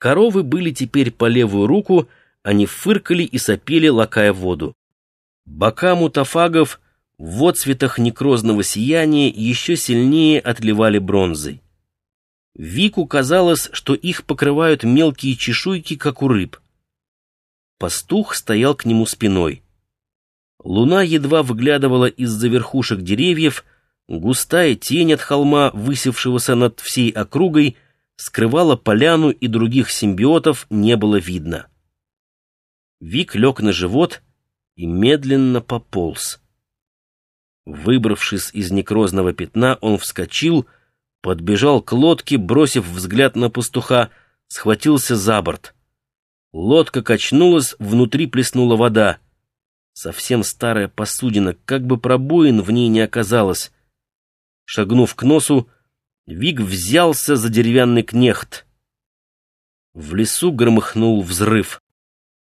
Коровы были теперь по левую руку, они фыркали и сопели, лакая воду. Бока мутафагов в отцветах некрозного сияния еще сильнее отливали бронзой. Вику казалось, что их покрывают мелкие чешуйки, как у рыб. Пастух стоял к нему спиной. Луна едва выглядывала из-за верхушек деревьев, густая тень от холма, высевшегося над всей округой, скрывала поляну, и других симбиотов не было видно. Вик лег на живот и медленно пополз. Выбравшись из некрозного пятна, он вскочил, подбежал к лодке, бросив взгляд на пастуха, схватился за борт. Лодка качнулась, внутри плеснула вода. Совсем старая посудина, как бы пробоин в ней не оказалось. Шагнув к носу, Виг взялся за деревянный кнехт. В лесу громыхнул взрыв.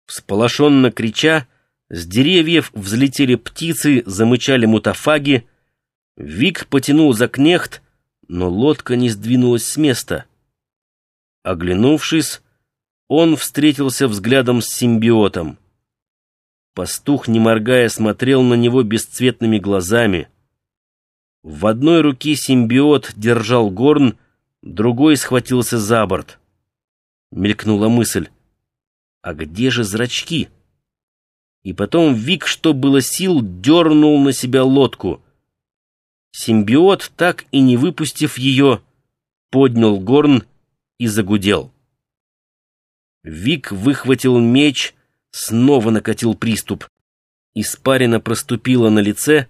Всполошенно крича, с деревьев взлетели птицы, замычали мутафаги. Вик потянул за кнехт, но лодка не сдвинулась с места. Оглянувшись, он встретился взглядом с симбиотом. Пастух, не моргая, смотрел на него бесцветными глазами. В одной руке симбиот держал горн, другой схватился за борт. Мелькнула мысль, а где же зрачки? И потом Вик, что было сил, дернул на себя лодку. Симбиот, так и не выпустив ее, поднял горн и загудел. Вик выхватил меч, снова накатил приступ. Испарина проступила на лице,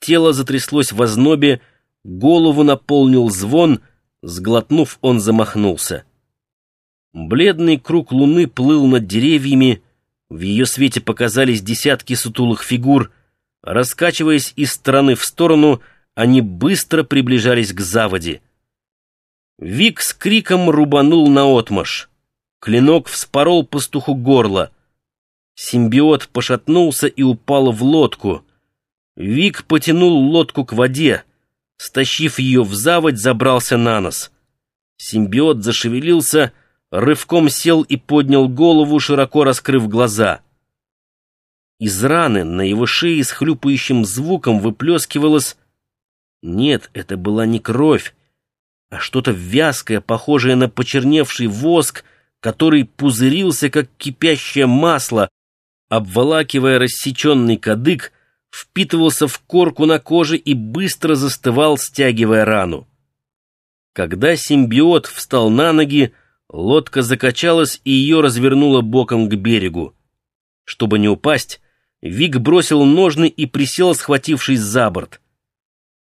тело затряслось в ознобе, голову наполнил звон, сглотнув, он замахнулся. Бледный круг луны плыл над деревьями, в ее свете показались десятки сутулых фигур. Раскачиваясь из стороны в сторону, они быстро приближались к заводе. Вик с криком рубанул наотмашь. Клинок вспорол пастуху горло. Симбиот пошатнулся и упал в лодку. Вик потянул лодку к воде. Стащив ее в заводь, забрался на нос. Симбиот зашевелился, рывком сел и поднял голову, широко раскрыв глаза. Из раны на его шее с хлюпающим звуком выплескивалось... Нет, это была не кровь, а что-то вязкое, похожее на почерневший воск, который пузырился, как кипящее масло, обволакивая рассеченный кадык, впитывался в корку на коже и быстро застывал, стягивая рану. Когда симбиот встал на ноги, лодка закачалась и ее развернуло боком к берегу. Чтобы не упасть, Вик бросил ножны и присел, схватившись за борт.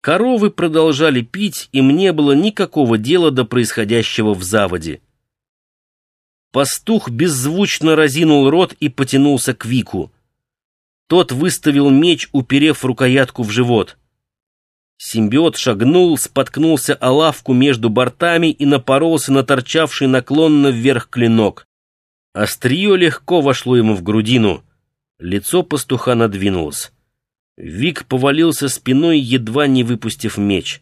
Коровы продолжали пить, и мне было никакого дела до происходящего в заводе. Пастух беззвучно разинул рот и потянулся к Вику. Тот выставил меч, уперев рукоятку в живот. Симбиот шагнул, споткнулся о лавку между бортами и напоролся на торчавший наклонно вверх клинок. Острие легко вошло ему в грудину. Лицо пастуха надвинулось. Вик повалился спиной, едва не выпустив меч.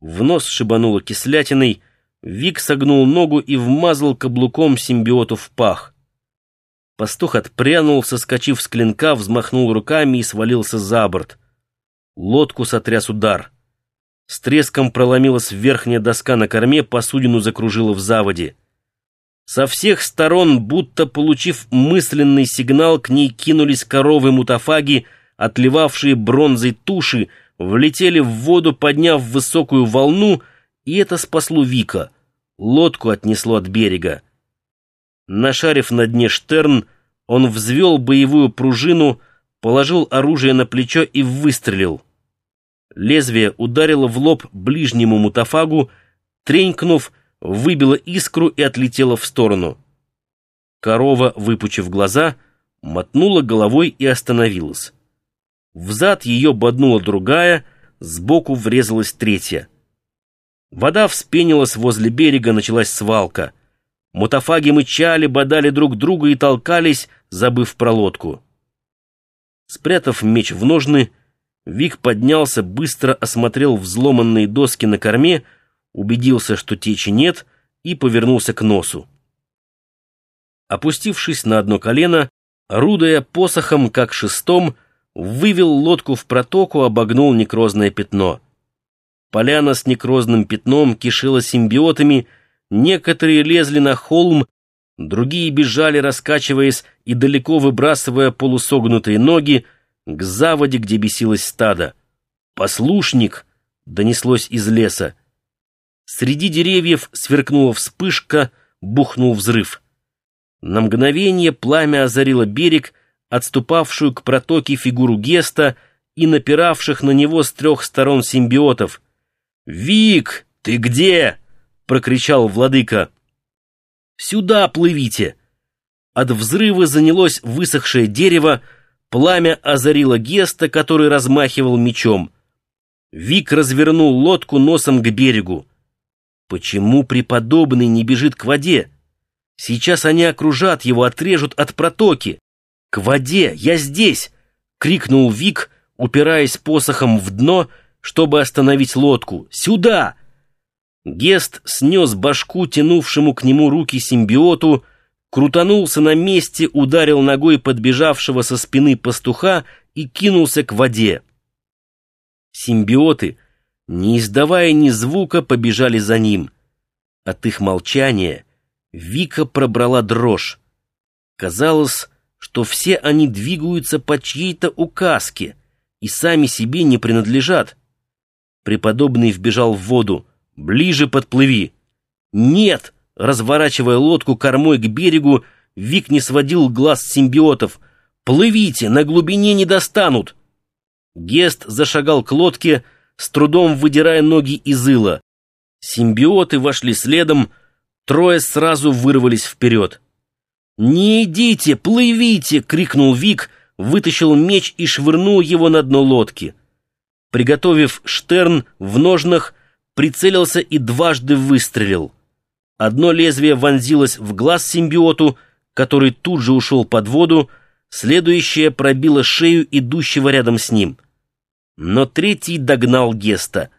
В нос шибануло кислятиной — Вик согнул ногу и вмазал каблуком симбиоту в пах. Пастух отпрянул, соскочив с клинка, взмахнул руками и свалился за борт. Лодку сотряс удар. С треском проломилась верхняя доска на корме, посудину закружила в заводе. Со всех сторон, будто получив мысленный сигнал, к ней кинулись коровы-мутафаги, отливавшие бронзой туши, влетели в воду, подняв высокую волну, и это спасло Вика — Лодку отнесло от берега. Нашарив на дне штерн, он взвел боевую пружину, положил оружие на плечо и выстрелил. Лезвие ударило в лоб ближнему мутафагу, тренькнув, выбило искру и отлетело в сторону. Корова, выпучив глаза, мотнула головой и остановилась. Взад ее боднула другая, сбоку врезалась третья. Вода вспенилась возле берега, началась свалка. Мутафаги мычали, бодали друг друга и толкались, забыв про лодку. Спрятав меч в ножны, Вик поднялся, быстро осмотрел взломанные доски на корме, убедился, что течи нет, и повернулся к носу. Опустившись на одно колено, орудуя посохом, как шестом, вывел лодку в протоку, обогнул некрозное пятно. Поляна с некрозным пятном кишила симбиотами, некоторые лезли на холм, другие бежали, раскачиваясь и далеко выбрасывая полусогнутые ноги к заводе, где бесилось стадо. «Послушник!» — донеслось из леса. Среди деревьев сверкнула вспышка, бухнул взрыв. На мгновение пламя озарило берег, отступавшую к протоке фигуру Геста и напиравших на него с трех сторон симбиотов. «Вик, ты где?» — прокричал владыка. «Сюда плывите!» От взрыва занялось высохшее дерево, пламя озарило Геста, который размахивал мечом. Вик развернул лодку носом к берегу. Почему преподобный не бежит к воде? Сейчас они окружат его, отрежут от протоки. «К воде! Я здесь!» — крикнул Вик, упираясь посохом в дно, чтобы остановить лодку. «Сюда!» Гест снес башку, тянувшему к нему руки симбиоту, крутанулся на месте, ударил ногой подбежавшего со спины пастуха и кинулся к воде. Симбиоты, не издавая ни звука, побежали за ним. От их молчания Вика пробрала дрожь. Казалось, что все они двигаются по чьей-то указке и сами себе не принадлежат. Преподобный вбежал в воду. «Ближе подплыви!» «Нет!» Разворачивая лодку кормой к берегу, Вик не сводил глаз симбиотов. «Плывите! На глубине не достанут!» Гест зашагал к лодке, с трудом выдирая ноги из ила. Симбиоты вошли следом, трое сразу вырвались вперед. «Не идите, плывите!» — крикнул Вик, вытащил меч и швырнул его на дно лодки. Приготовив штерн в ножнах, прицелился и дважды выстрелил. Одно лезвие вонзилось в глаз симбиоту, который тут же ушел под воду, следующее пробило шею идущего рядом с ним. Но третий догнал Геста.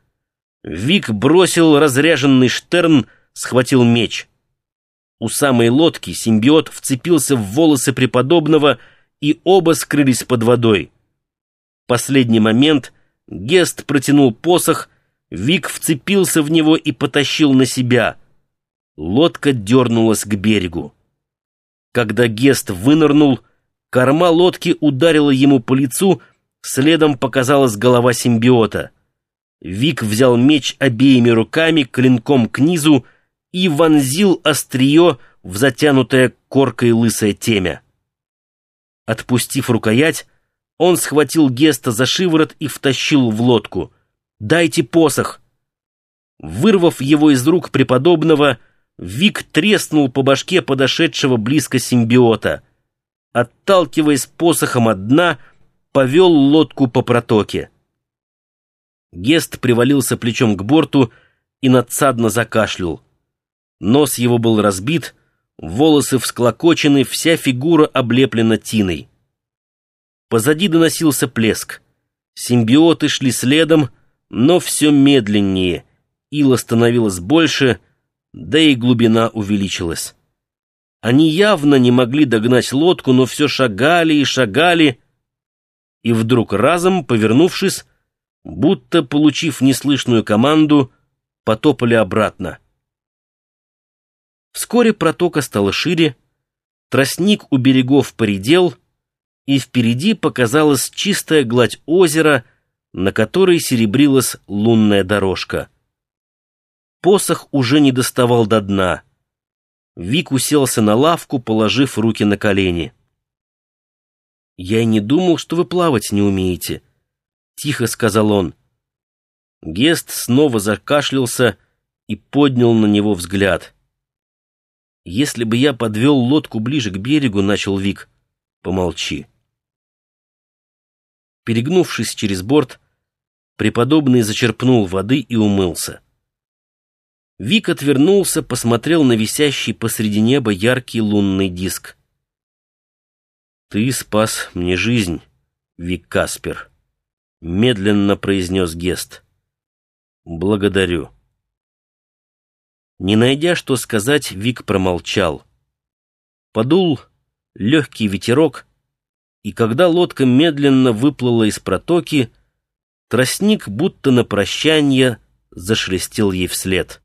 Вик бросил разряженный штерн, схватил меч — у самой лодки симбиот вцепился в волосы преподобного, и оба скрылись под водой. В последний момент Гест протянул посох, Вик вцепился в него и потащил на себя. Лодка дернулась к берегу. Когда Гест вынырнул, корма лодки ударила ему по лицу, следом показалась голова симбиота. Вик взял меч обеими руками, клинком к низу, и вонзил острие в затянутое коркой лысое темя. Отпустив рукоять, он схватил Геста за шиворот и втащил в лодку. «Дайте посох!» Вырвав его из рук преподобного, Вик треснул по башке подошедшего близко симбиота. Отталкиваясь посохом от дна, повел лодку по протоке. Гест привалился плечом к борту и надсадно закашлял. Нос его был разбит, волосы всклокочены, вся фигура облеплена тиной. Позади доносился плеск. Симбиоты шли следом, но все медленнее. Ила становилось больше, да и глубина увеличилась. Они явно не могли догнать лодку, но все шагали и шагали, и вдруг разом, повернувшись, будто получив неслышную команду, потопали обратно. Вскоре протока стала шире, тростник у берегов поредел, и впереди показалась чистая гладь озера, на которой серебрилась лунная дорожка. Посох уже не доставал до дна. Вик уселся на лавку, положив руки на колени. «Я и не думал, что вы плавать не умеете», — тихо сказал он. Гест снова закашлялся и поднял на него взгляд. «Если бы я подвел лодку ближе к берегу», — начал Вик, — «помолчи». Перегнувшись через борт, преподобный зачерпнул воды и умылся. Вик отвернулся, посмотрел на висящий посреди неба яркий лунный диск. «Ты спас мне жизнь, Вик Каспер», — медленно произнес Гест. «Благодарю». Не найдя, что сказать, Вик промолчал. Подул легкий ветерок, и когда лодка медленно выплыла из протоки, тростник будто на прощание зашелестел ей вслед.